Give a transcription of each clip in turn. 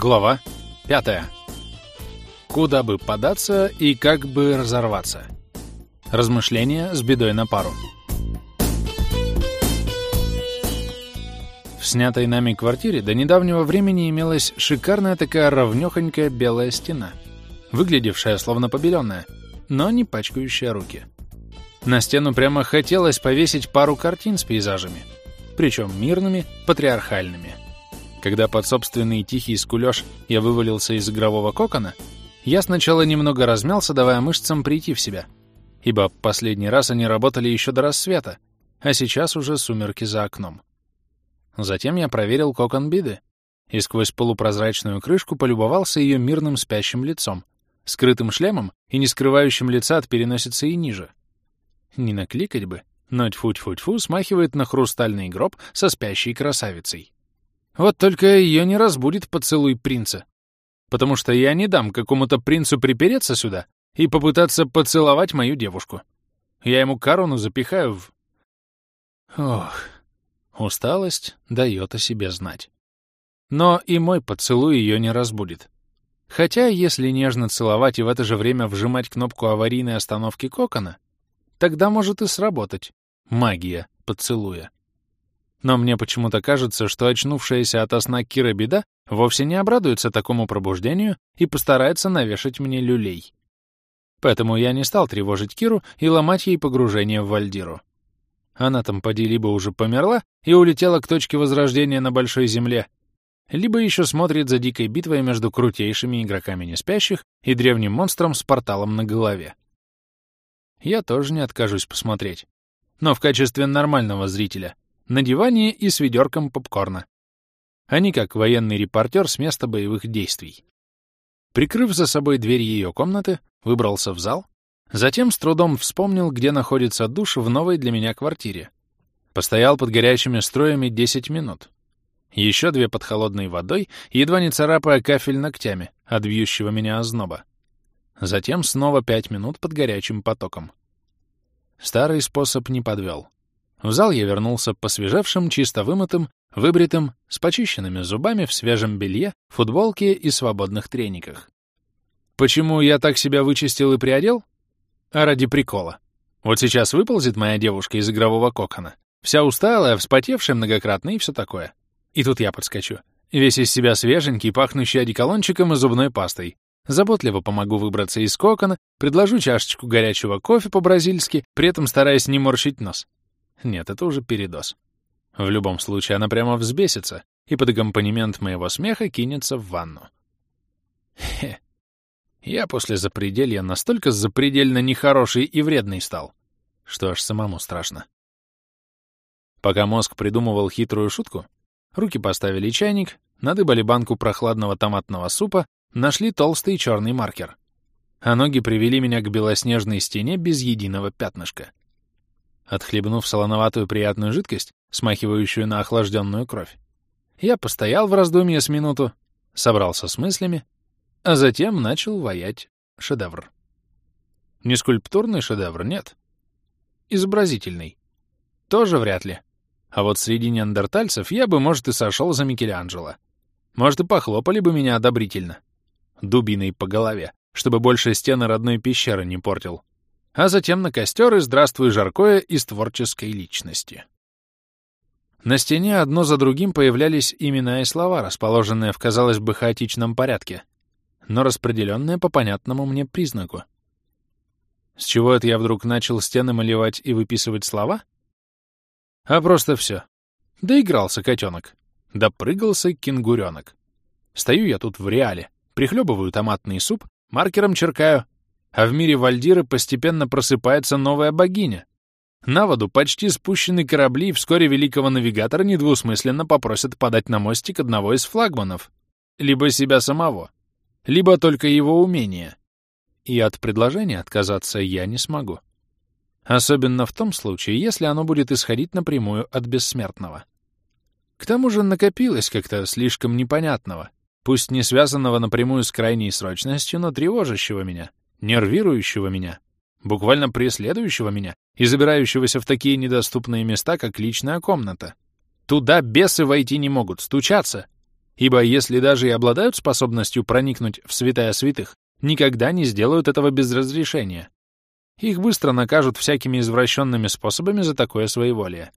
Глава 5. Куда бы податься и как бы разорваться. Размышления с бедой на пару. В снятой нами квартире до недавнего времени имелась шикарная такая ровнёхонькая белая стена, выглядевшая словно побеленная, но не пачкающая руки. На стену прямо хотелось повесить пару картин с пейзажами, причем мирными, патриархальными. Когда под собственный тихий скулёж я вывалился из игрового кокона, я сначала немного размялся, давая мышцам прийти в себя, ибо последний раз они работали еще до рассвета, а сейчас уже сумерки за окном. Затем я проверил кокон Биды и сквозь полупрозрачную крышку полюбовался ее мирным спящим лицом, скрытым шлемом и не скрывающим лица от переносицы и ниже. Не накликать бы, но тьфу-тьфу-тьфу смахивает на хрустальный гроб со спящей красавицей. Вот только ее не разбудит поцелуй принца, потому что я не дам какому-то принцу припереться сюда и попытаться поцеловать мою девушку. Я ему корону запихаю в... Ох, усталость дает о себе знать. Но и мой поцелуй ее не разбудит. Хотя, если нежно целовать и в это же время вжимать кнопку аварийной остановки кокона, тогда может и сработать магия поцелуя. Но мне почему-то кажется, что очнувшаяся от сна Кира Беда вовсе не обрадуется такому пробуждению и постарается навешать мне люлей. Поэтому я не стал тревожить Киру и ломать ей погружение в Вальдиру. Она там поди либо уже померла и улетела к точке возрождения на Большой Земле, либо еще смотрит за дикой битвой между крутейшими игроками неспящих и древним монстром с порталом на голове. Я тоже не откажусь посмотреть. Но в качестве нормального зрителя, на диване и с ведерком попкорна. А не как военный репортер с места боевых действий. Прикрыв за собой дверь ее комнаты, выбрался в зал, затем с трудом вспомнил, где находится душ в новой для меня квартире. Постоял под горячими строями 10 минут. Еще две под холодной водой, едва не царапая кафель ногтями от бьющего меня озноба. Затем снова пять минут под горячим потоком. Старый способ не подвел. В зал я вернулся посвежевшим, чисто вымытым, выбритым, с почищенными зубами в свежем белье, футболке и свободных трениках. Почему я так себя вычистил и приодел? А ради прикола. Вот сейчас выползет моя девушка из игрового кокона. Вся усталая, вспотевшая многократно и все такое. И тут я подскочу. Весь из себя свеженький, пахнущий одеколончиком и зубной пастой. Заботливо помогу выбраться из кокона, предложу чашечку горячего кофе по-бразильски, при этом стараясь не морщить нос. Нет, это уже передоз. В любом случае, она прямо взбесится и под аккомпанемент моего смеха кинется в ванну. Хе. Я после запределья настолько запредельно нехороший и вредный стал, что аж самому страшно. Пока мозг придумывал хитрую шутку, руки поставили чайник, надыбали банку прохладного томатного супа, нашли толстый черный маркер. А ноги привели меня к белоснежной стене без единого пятнышка. Отхлебнув солоноватую приятную жидкость, смахивающую на охлажденную кровь, я постоял в раздумье с минуту, собрался с мыслями, а затем начал ваять шедевр. Не скульптурный шедевр, нет. Изобразительный. Тоже вряд ли. А вот среди неандертальцев я бы, может, и сошел за Микеланджело. Может, и похлопали бы меня одобрительно. Дубиной по голове, чтобы больше стены родной пещеры не портил а затем на костер и здравствуй жаркое из творческой личности. На стене одно за другим появлялись имена и слова, расположенные в, казалось бы, хаотичном порядке, но распределенные по понятному мне признаку. С чего это я вдруг начал стены малевать и выписывать слова? А просто все. Доигрался котенок. Допрыгался кенгуренок. Стою я тут в реале, прихлебываю томатный суп, маркером черкаю, а в мире Вальдиры постепенно просыпается новая богиня. На воду почти спущены корабли, и вскоре великого навигатора недвусмысленно попросят подать на мостик одного из флагманов. Либо себя самого, либо только его умения. И от предложения отказаться я не смогу. Особенно в том случае, если оно будет исходить напрямую от бессмертного. К тому же накопилось как-то слишком непонятного, пусть не связанного напрямую с крайней срочностью, но тревожащего меня — нервирующего меня, буквально преследующего меня и забирающегося в такие недоступные места, как личная комната. Туда бесы войти не могут, стучаться. ибо если даже и обладают способностью проникнуть в святая святых, никогда не сделают этого без разрешения. Их быстро накажут всякими извращенными способами за такое своеволие.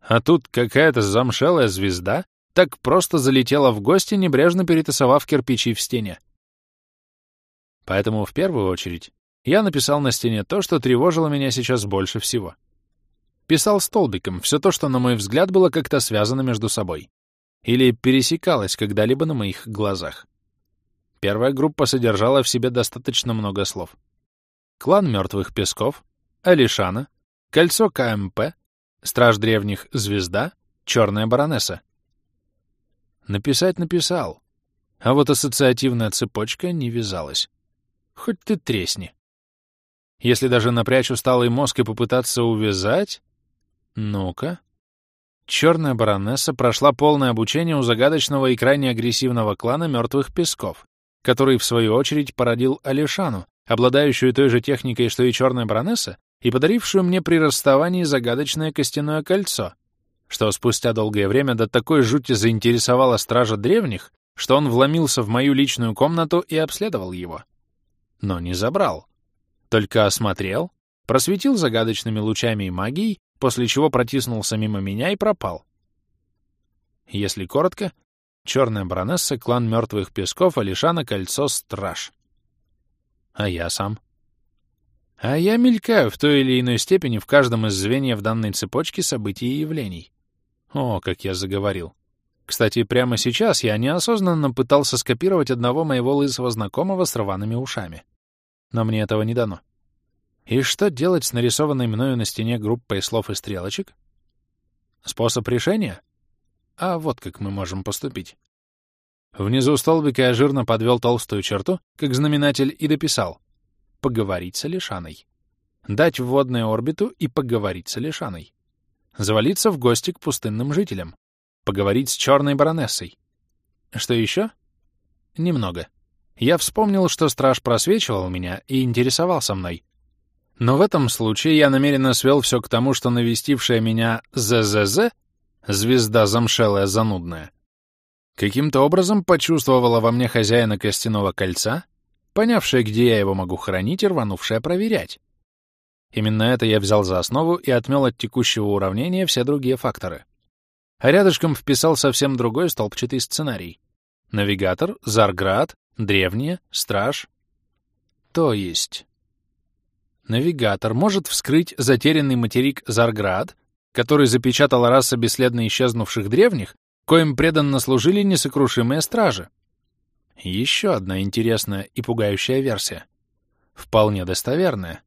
А тут какая-то замшелая звезда так просто залетела в гости, небрежно перетасовав кирпичи в стене. Поэтому в первую очередь я написал на стене то, что тревожило меня сейчас больше всего. Писал столбиком все то, что, на мой взгляд, было как-то связано между собой. Или пересекалось когда-либо на моих глазах. Первая группа содержала в себе достаточно много слов. Клан Мертвых Песков, Алишана, Кольцо КМП, Страж Древних Звезда, Черная Баронесса. Написать написал, а вот ассоциативная цепочка не вязалась. Хоть ты тресни. Если даже напрячь усталый мозг и попытаться увязать... Ну-ка. Черная баронесса прошла полное обучение у загадочного и крайне агрессивного клана Мертвых Песков, который, в свою очередь, породил Алишану, обладающую той же техникой, что и черная баронесса, и подарившую мне при расставании загадочное костяное кольцо, что спустя долгое время до такой жути заинтересовало стража древних, что он вломился в мою личную комнату и обследовал его. Но не забрал. Только осмотрел, просветил загадочными лучами и магией, после чего протиснулся мимо меня и пропал. Если коротко, черная баронесса, клан мертвых песков, Алишана, кольцо, страж. А я сам? А я мелькаю в той или иной степени в каждом из звеньев данной цепочки событий и явлений. О, как я заговорил. Кстати, прямо сейчас я неосознанно пытался скопировать одного моего лысого знакомого с рваными ушами. Но мне этого не дано. И что делать с нарисованной мною на стене группой слов и стрелочек? Способ решения? А вот как мы можем поступить. Внизу столбика я жирно подвел толстую черту, как знаменатель, и дописал «Поговорить с Алишаной». Дать вводную орбиту и поговорить с Алишаной. Завалиться в гости к пустынным жителям. Поговорить с черной баронессой. Что еще? Немного. Я вспомнил, что страж просвечивал меня и интересовался мной, но в этом случае я намеренно свел все к тому, что навестившая меня ЗЗЗ, звезда замшелая занудная, каким-то образом почувствовала во мне хозяина костяного кольца, понявшая, где я его могу хранить и рванувшая проверять. Именно это я взял за основу и отмел от текущего уравнения все другие факторы. А рядышком вписал совсем другой столбчатый сценарий. Навигатор, Зарград, древние, страж. То есть Навигатор может вскрыть затерянный материк Зарград, который запечатала раса бесследно исчезнувших древних, коим преданно служили несокрушимые стражи. Еще одна интересная и пугающая версия. Вполне достоверная.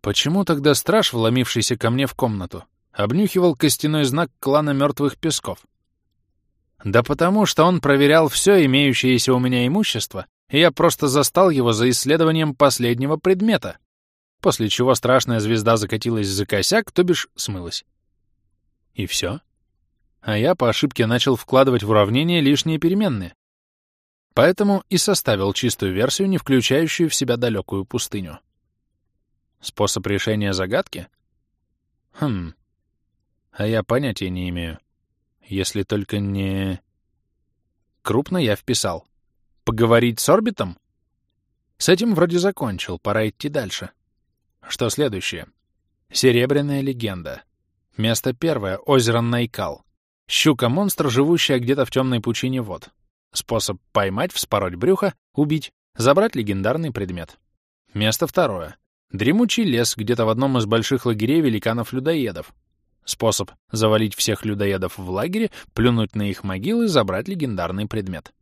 Почему тогда страж, вломившийся ко мне в комнату, обнюхивал костяной знак клана мертвых песков? Да потому, что он проверял все имеющееся у меня имущество, и я просто застал его за исследованием последнего предмета после чего страшная звезда закатилась за косяк, то бишь смылась. И все. А я по ошибке начал вкладывать в уравнение лишние переменные. Поэтому и составил чистую версию, не включающую в себя далекую пустыню. Способ решения загадки? Хм. А я понятия не имею. Если только не... Крупно я вписал. Поговорить с орбитом? С этим вроде закончил, пора идти дальше. Что следующее? Серебряная легенда. Место первое — озеро Найкал. Щука-монстр, живущая где-то в темной пучине вод. Способ поймать, вспороть брюхо, убить, забрать легендарный предмет. Место второе. Дремучий лес где-то в одном из больших лагерей великанов-людоедов. Способ завалить всех людоедов в лагере, плюнуть на их могилы, забрать легендарный предмет.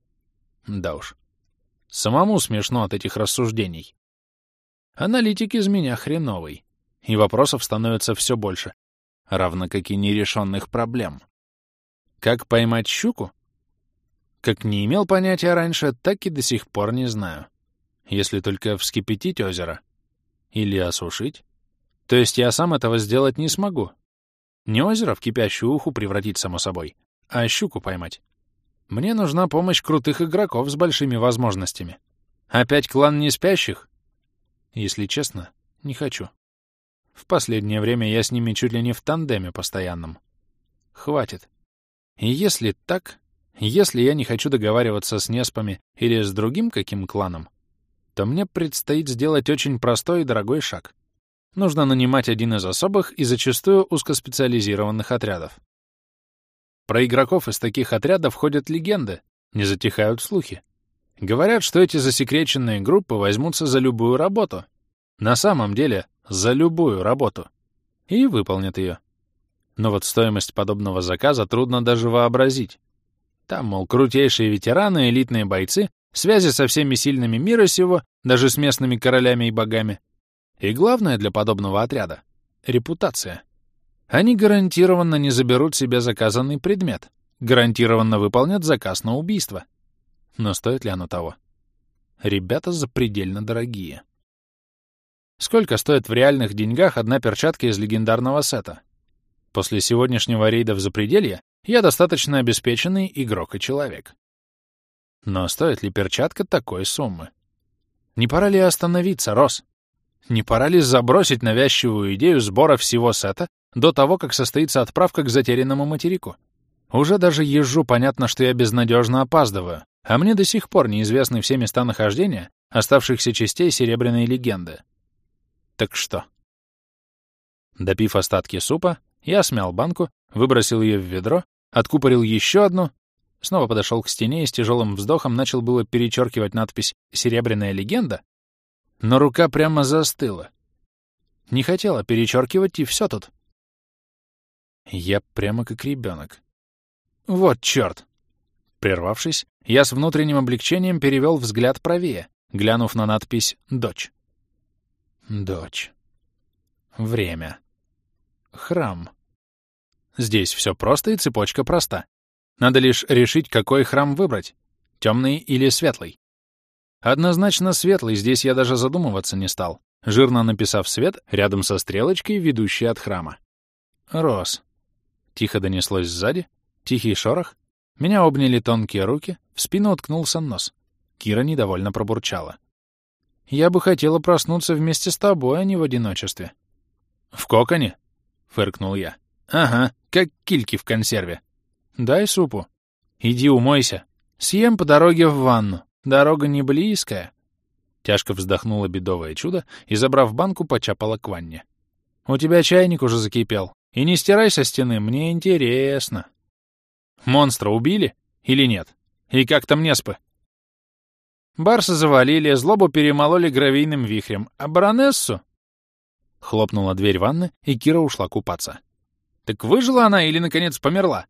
Да уж. Самому смешно от этих рассуждений. Аналитик из меня хреновый, и вопросов становится все больше, равно как и нерешенных проблем. Как поймать щуку? Как не имел понятия раньше, так и до сих пор не знаю. Если только вскипятить озеро. Или осушить. То есть я сам этого сделать не смогу. Не озеро в кипящую уху превратить, само собой, а щуку поймать. Мне нужна помощь крутых игроков с большими возможностями. Опять клан неспящих? Если честно, не хочу. В последнее время я с ними чуть ли не в тандеме постоянном. Хватит. И если так, Если я не хочу договариваться с Неспами или с другим каким кланом, то мне предстоит сделать очень простой и дорогой шаг. Нужно нанимать один из особых и зачастую узкоспециализированных отрядов. Про игроков из таких отрядов ходят легенды, не затихают слухи. Говорят, что эти засекреченные группы возьмутся за любую работу. На самом деле, за любую работу. И выполнят ее. Но вот стоимость подобного заказа трудно даже вообразить. Там, мол, крутейшие ветераны, элитные бойцы, связи со всеми сильными мира сего, даже с местными королями и богами. И главное для подобного отряда — репутация. Они гарантированно не заберут себе заказанный предмет, гарантированно выполнят заказ на убийство. Но стоит ли оно того? Ребята запредельно дорогие. Сколько стоит в реальных деньгах одна перчатка из легендарного сета? После сегодняшнего рейда в запределье я достаточно обеспеченный игрок и человек. Но стоит ли перчатка такой суммы? Не пора ли остановиться, Рос? Не пора ли забросить навязчивую идею сбора всего сета до того, как состоится отправка к затерянному материку? Уже даже езжу, понятно, что я безнадежно опаздываю, а мне до сих пор неизвестны все места нахождения оставшихся частей Серебряной легенды. Так что? Допив остатки супа, я смял банку, выбросил ее в ведро, откупорил еще одну, снова подошел к стене и с тяжелым вздохом начал было перечеркивать надпись «Серебряная легенда», но рука прямо застыла. Не хотела перечеркивать, и все тут. Я прямо как ребенок. Вот черт! Прервавшись, я с внутренним облегчением перевел взгляд правее, глянув на надпись «Дочь». Дочь. Время. Храм. Здесь все просто и цепочка проста. Надо лишь решить, какой храм выбрать — темный или светлый. Однозначно светлый, здесь я даже задумываться не стал, жирно написав свет рядом со стрелочкой, ведущей от храма. Рос. Тихо донеслось сзади, тихий шорох. Меня обняли тонкие руки, в спину уткнулся нос. Кира недовольно пробурчала. «Я бы хотела проснуться вместе с тобой, а не в одиночестве». «В коконе?» — фыркнул я. «Ага, как кильки в консерве. Дай супу. Иди умойся. Съем по дороге в ванну. Дорога не близкая. Тяжко вздохнула бедовое чудо и, забрав банку, почапала к ванне. «У тебя чайник уже закипел. И не стирай со стены, мне интересно». «Монстра убили? Или нет? И как там Неспы?» Барса завалили, злобу перемололи гравийным вихрем, а баронессу... Хлопнула дверь ванны, и Кира ушла купаться. «Так выжила она или, наконец, померла?»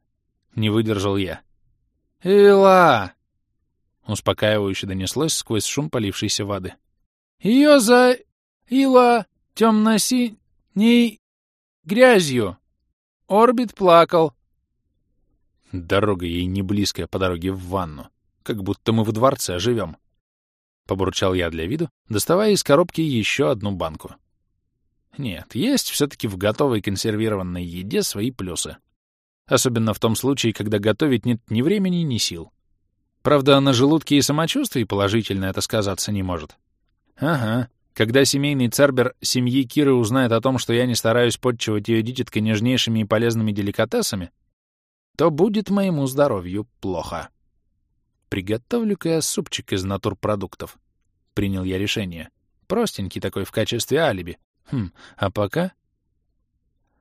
Не выдержал я. «Ила!» Успокаивающе донеслось сквозь шум полившейся воды. «Ее за... Ила... темно-синей... грязью. Орбит плакал». Дорога ей не близкая по дороге в ванну, как будто мы в дворце живем. Побурчал я для виду, доставая из коробки еще одну банку. Нет, есть все-таки в готовой консервированной еде свои плюсы. Особенно в том случае, когда готовить нет ни времени, ни сил. Правда, на желудке и самочувствии положительно это сказаться не может. Ага. Когда семейный цербер семьи Киры узнает о том, что я не стараюсь подчивать ее дитятка нежнейшими и полезными деликатесами, то будет моему здоровью плохо. Приготовлю-ка я супчик из натурпродуктов. Принял я решение. Простенький такой в качестве алиби. Хм, а пока...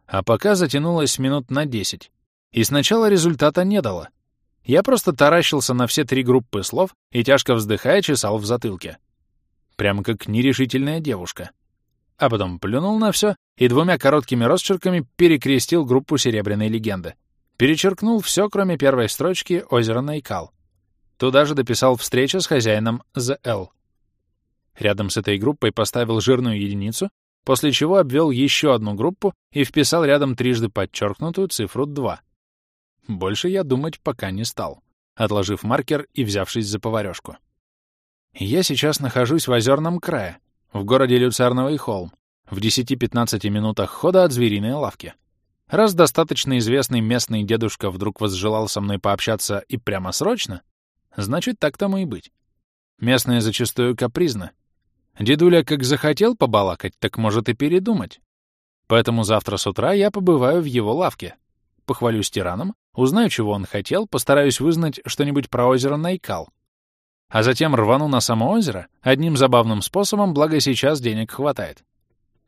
А пока затянулось минут на десять. И сначала результата не дало. Я просто таращился на все три группы слов и, тяжко вздыхая, чесал в затылке. Прямо как нерешительная девушка. А потом плюнул на все и двумя короткими росчерками перекрестил группу «Серебряной легенды». Перечеркнул все, кроме первой строчки «Озеро Найкал». Туда же дописал «Встреча с хозяином ЗЛ». Рядом с этой группой поставил жирную единицу, после чего обвел еще одну группу и вписал рядом трижды подчеркнутую цифру 2. Больше я думать пока не стал, отложив маркер и взявшись за поварёшку. Я сейчас нахожусь в озерном крае, в городе Люцерновый холм, в 10-15 минутах хода от звериной лавки. Раз достаточно известный местный дедушка вдруг возжелал со мной пообщаться и прямо срочно, значит, так тому и быть. Местные зачастую капризны. Дедуля как захотел побалакать, так может и передумать. Поэтому завтра с утра я побываю в его лавке, похвалюсь тираном, узнаю, чего он хотел, постараюсь вызнать что-нибудь про озеро Найкал. А затем рвану на само озеро одним забавным способом, благо сейчас денег хватает.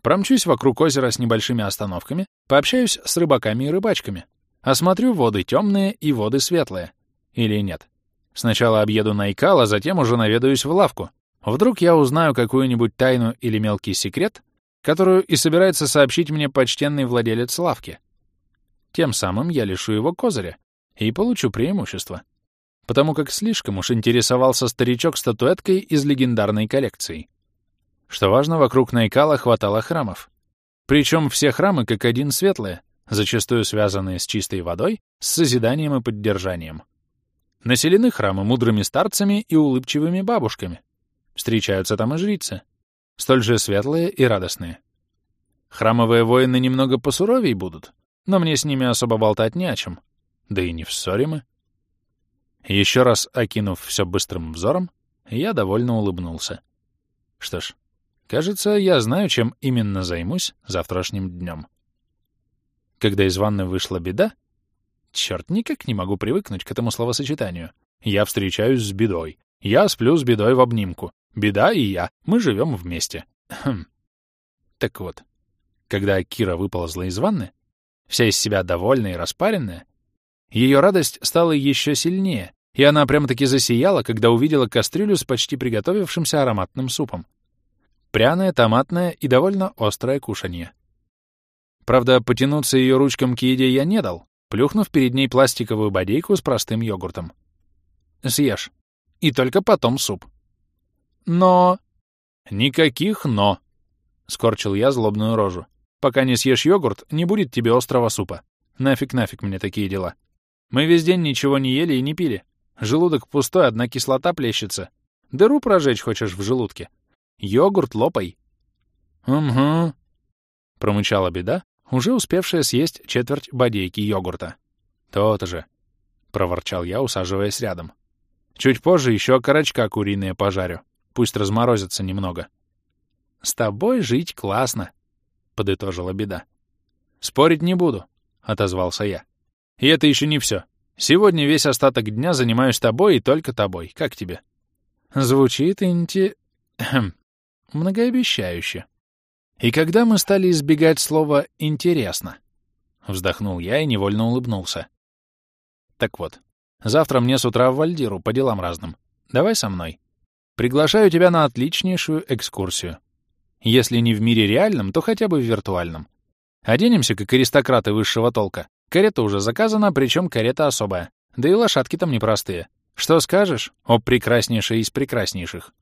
Промчусь вокруг озера с небольшими остановками, пообщаюсь с рыбаками и рыбачками, осмотрю воды темные и воды светлые. Или нет. Сначала объеду Найкал, а затем уже наведаюсь в лавку. Вдруг я узнаю какую-нибудь тайну или мелкий секрет, которую и собирается сообщить мне почтенный владелец лавки. Тем самым я лишу его козыря и получу преимущество, потому как слишком уж интересовался старичок статуэткой из легендарной коллекции. Что важно, вокруг Найкала хватало храмов. Причем все храмы как один светлые, зачастую связанные с чистой водой, с созиданием и поддержанием. Населены храмы мудрыми старцами и улыбчивыми бабушками. Встречаются там и жрицы, столь же светлые и радостные. Храмовые воины немного посуровей будут, но мне с ними особо болтать не о чем. Да и не в ссоре мы. Еще раз окинув все быстрым взором, я довольно улыбнулся. Что ж, кажется, я знаю, чем именно займусь завтрашним днем. Когда из ванны вышла беда, черт, никак не могу привыкнуть к этому словосочетанию. Я встречаюсь с бедой. Я сплю с бедой в обнимку. Беда и я. Мы живем вместе. Хм. Так вот, когда Кира выползла из ванны, вся из себя довольная и распаренная, ее радость стала еще сильнее, и она прямо-таки засияла, когда увидела кастрюлю с почти приготовившимся ароматным супом. Пряное, томатное и довольно острое кушанье. Правда, потянуться ее ручкам к еде я не дал, плюхнув перед ней пластиковую бодейку с простым йогуртом. «Съешь. И только потом суп». «Но...» «Никаких «но», — скорчил я злобную рожу. «Пока не съешь йогурт, не будет тебе острого супа. Нафиг-нафиг мне такие дела. Мы весь день ничего не ели и не пили. Желудок пустой, одна кислота плещется. Дыру прожечь хочешь в желудке? Йогурт лопай». «Угу», — промычала беда, уже успевшая съесть четверть бодейки йогурта. «То-то же», — проворчал я, усаживаясь рядом. «Чуть позже еще окорочка куриные пожарю. Пусть разморозится немного». «С тобой жить классно», — подытожила беда. «Спорить не буду», — отозвался я. «И это еще не все. Сегодня весь остаток дня занимаюсь тобой и только тобой. Как тебе?» Звучит инти... многообещающе. И когда мы стали избегать слова «интересно», вздохнул я и невольно улыбнулся. Так вот, завтра мне с утра в Вальдиру по делам разным. Давай со мной. Приглашаю тебя на отличнейшую экскурсию. Если не в мире реальном, то хотя бы в виртуальном. Оденемся, как аристократы высшего толка. Карета уже заказана, причем карета особая. Да и лошадки там непростые. Что скажешь, о прекраснейшей из прекраснейших?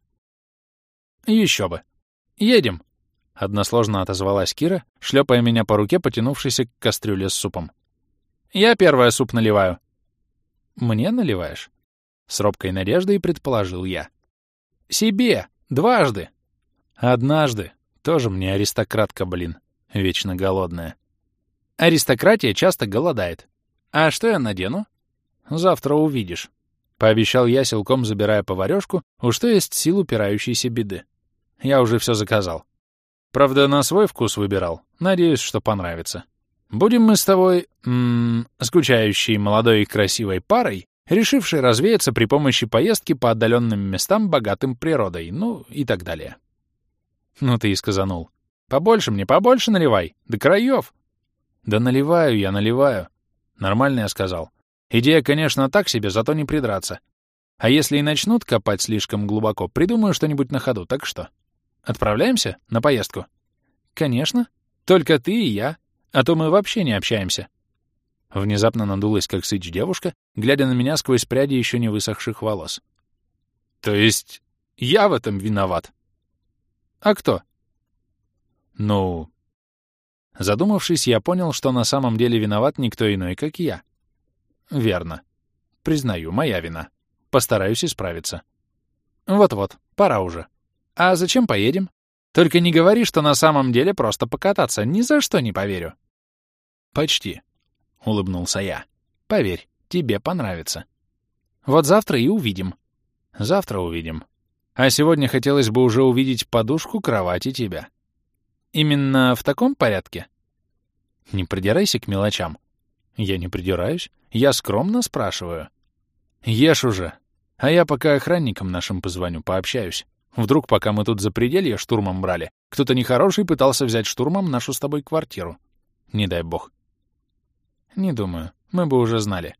Еще бы. Едем. Односложно отозвалась Кира, шлепая меня по руке, потянувшейся к кастрюле с супом. «Я первая суп наливаю». «Мне наливаешь?» С робкой надеждой предположил я. «Себе! Дважды!» «Однажды. Тоже мне аристократка, блин. Вечно голодная». «Аристократия часто голодает. А что я надену?» «Завтра увидишь», — пообещал я, силком забирая поварёшку, у что есть сил упирающейся беды. «Я уже все заказал. Правда, на свой вкус выбирал. Надеюсь, что понравится. Будем мы с тобой, м скучающей молодой и красивой парой, решившей развеяться при помощи поездки по отдаленным местам, богатым природой, ну и так далее. Ну ты и сказанул. Побольше мне, побольше наливай, до краев. Да наливаю я, наливаю. Нормально я сказал. Идея, конечно, так себе, зато не придраться. А если и начнут копать слишком глубоко, придумаю что-нибудь на ходу, так что? Отправляемся на поездку? Конечно. Только ты и я. А то мы вообще не общаемся. Внезапно надулась, как сыч девушка, глядя на меня сквозь пряди еще не высохших волос. То есть я в этом виноват? А кто? Ну... Задумавшись, я понял, что на самом деле виноват никто иной, как я. Верно. Признаю, моя вина. Постараюсь исправиться. Вот-вот, пора уже. «А зачем поедем? Только не говори, что на самом деле просто покататься. Ни за что не поверю». «Почти», — улыбнулся я. «Поверь, тебе понравится». «Вот завтра и увидим». «Завтра увидим. А сегодня хотелось бы уже увидеть подушку, кровать и тебя». «Именно в таком порядке?» «Не придирайся к мелочам». Я не придираюсь, я скромно спрашиваю. Ешь уже, а я пока охранникам нашим позвоню, пообщаюсь. Вдруг, пока мы тут за пределье штурмом брали, кто-то нехороший пытался взять штурмом нашу с тобой квартиру. Не дай бог. Не думаю, мы бы уже знали.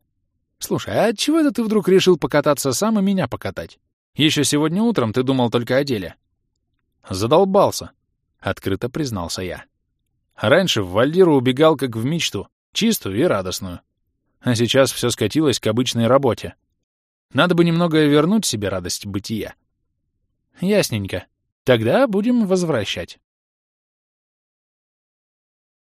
Слушай, а чего это ты вдруг решил покататься сам и меня покатать? Еще сегодня утром ты думал только о деле. Задолбался, — открыто признался я. Раньше в Вальдиру убегал как в мечту, чистую и радостную. А сейчас все скатилось к обычной работе. Надо бы немного вернуть себе радость бытия. Ясненько. Тогда будем возвращать.